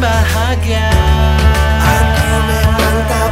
bahagia. Aku memang tak